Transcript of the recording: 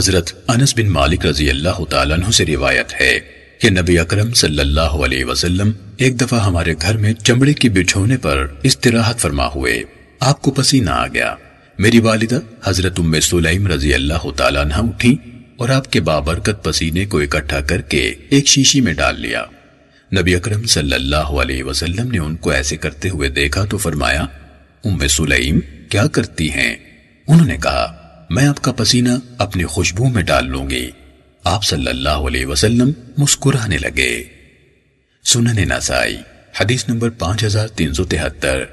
حضرت انس بن مالک رضی اللہ تعالیٰ عنہ سے روایت ہے کہ نبی اکرم صلی اللہ علیہ وسلم ایک دفعہ ہمارے گھر میں چمڑے کی بچھونے پر استراحت فرما ہوئے۔ آپ کو پسینہ آ گیا۔ میری والدہ حضرت ام سلیم رضی اللہ تعالیٰ عنہ اٹھی اور آپ کے بابرکت پسینے کو اکٹھا کر کے ایک شیشی میں ڈال لیا۔ نبی اکرم صلی اللہ علیہ وسلم نے ان کو ایسے کرتے ہوئے دیکھا تو فرمایا، ام سلیم، کیا کرتی ہیں؟ انہوں نے کہا میں آپ کا پسینہ اپنی خوشبو میں ڈال لوں گی۔ آپ صلی اللہ علیہ وسلم مسکرانے لگے۔ سنن نسائی، حدیث نمبر پانچ ہزار تین سو تہتر۔